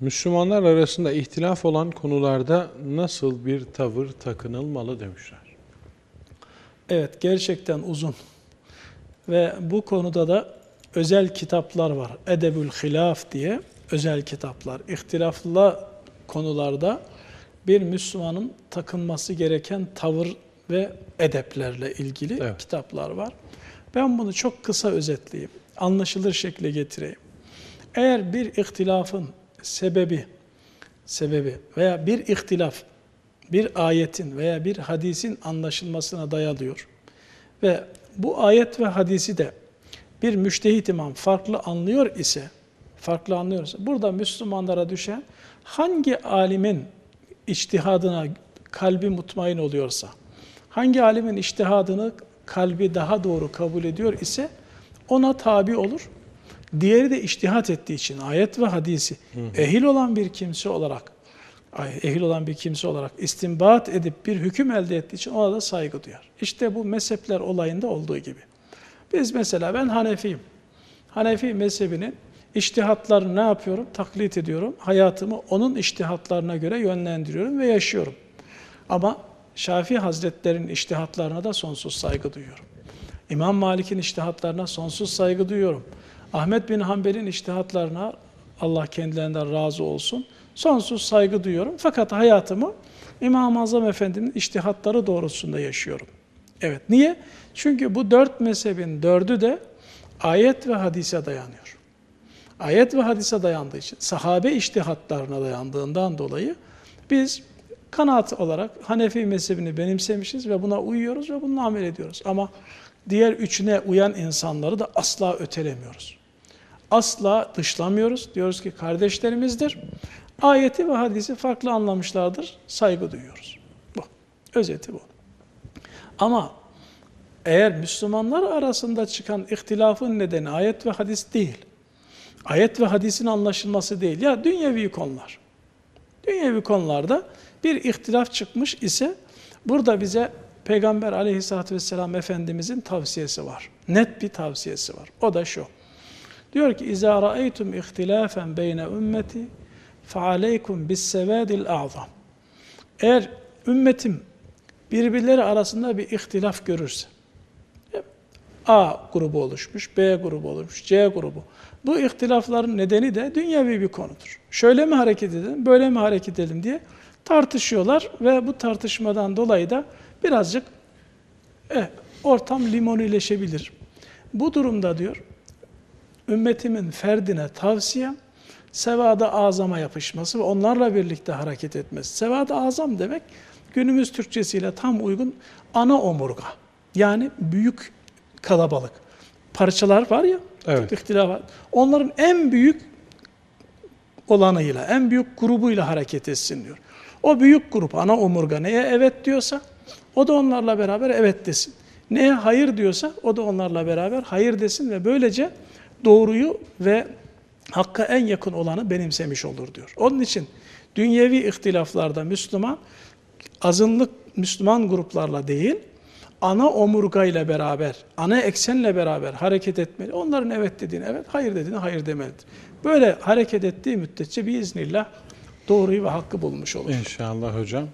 Müslümanlar arasında ihtilaf olan konularda nasıl bir tavır takınılmalı demişler. Evet gerçekten uzun. Ve bu konuda da özel kitaplar var. Edebül Hilaf diye özel kitaplar. İhtilaflı konularda bir Müslümanın takınması gereken tavır ve edeplerle ilgili Evet. kitaplar var. Ben bunu çok kısa özetleyeyim. Anlaşılır şekilde getireyim. Eğer bir ihtilafın sebebi sebebi veya bir ihtilaf bir ayetin veya bir hadisin anlaşılmasına dayalıyor ve bu ayet ve hadisi de bir müştehit imam farklı anlıyor ise farklı anlıyorsa burada Müslümanlara düşen hangi alimin içtihadına kalbi mutmain oluyorsa hangi alimin içtihadını kalbi daha doğru kabul ediyor ise ona tabi olur. Diğeri de içtihat ettiği için ayet ve hadisi ehil olan bir kimse olarak ehil olan bir kimse olarak istinbat edip bir hüküm elde ettiği için ona da saygı duyar. İşte bu mezhepler olayında olduğu gibi. Biz mesela ben Hanefiyim. Hanefi mezhebinin içtihatlarını ne yapıyorum? Taklit ediyorum. Hayatımı onun içtihatlarına göre yönlendiriyorum ve yaşıyorum. Ama Şafii Hazretlerinin içtihatlarına da sonsuz saygı duyuyorum. İmam Malik'in içtihatlarına sonsuz saygı duyuyorum. Ahmet bin Hanbel'in içtihatlarına Allah kendilerinden razı olsun. Sonsuz saygı duyuyorum. Fakat hayatımı İmam-ı Azam Efendi'nin içtihatları doğrultusunda yaşıyorum. Evet. Niye? Çünkü bu dört mezhebin dördü de ayet ve hadise dayanıyor. Ayet ve hadise dayandığı için, sahabe içtihatlarına dayandığından dolayı biz kanaat olarak Hanefi mezhebini benimsemişiz ve buna uyuyoruz ve bununla amel ediyoruz. Ama diğer üçüne uyan insanları da asla ötelemiyoruz. Asla dışlamıyoruz. Diyoruz ki kardeşlerimizdir. Ayeti ve hadisi farklı anlamışlardır. Saygı duyuyoruz. Bu. Özeti bu. Ama eğer Müslümanlar arasında çıkan ihtilafın nedeni ayet ve hadis değil. Ayet ve hadisin anlaşılması değil. Ya dünyevi konular. Dünyevi konularda bir ihtilaf çıkmış ise burada bize Peygamber aleyhissalatü vesselam Efendimizin tavsiyesi var. Net bir tavsiyesi var. O da şu. Diyor ki اِذَا رَأَيْتُمْ اِخْتِلَافًا بَيْنَ ümmeti فَعَلَيْكُمْ بِالسَّوَادِ الْاَعْظَمِ Eğer ümmetim birbirleri arasında bir ihtilaf görürse, A grubu oluşmuş, B grubu oluşmuş, C grubu. Bu ihtilafların nedeni de dünyevi bir konudur. Şöyle mi hareket edelim, böyle mi hareket edelim diye tartışıyorlar ve bu tartışmadan dolayı da birazcık eh, ortam limonileşebilir. Bu durumda diyor, ümmetimin ferdine tavsiyem, sevada azama yapışması ve onlarla birlikte hareket etmesi. Sevada azam demek, günümüz Türkçesiyle tam uygun ana omurga. Yani büyük kalabalık. Parçalar var ya, Evet. ihtilaf var. Onların en büyük olanıyla, en büyük grubuyla hareket etsin diyor. O büyük grup, ana omurga neye evet diyorsa, o da onlarla beraber evet desin. Neye hayır diyorsa, o da onlarla beraber hayır desin ve böylece doğruyu ve hakka en yakın olanı benimsemiş olur diyor. Onun için dünyevi ihtilaflarda Müslüman, azınlık Müslüman gruplarla değil, ana omurgayla beraber, ana eksenle beraber hareket etmeli. Onların evet dediğini evet, hayır dediğini hayır demelidir. Böyle hareket ettiği müddetçe biiznillah doğruyu ve hakkı bulmuş olur. İnşallah hocam.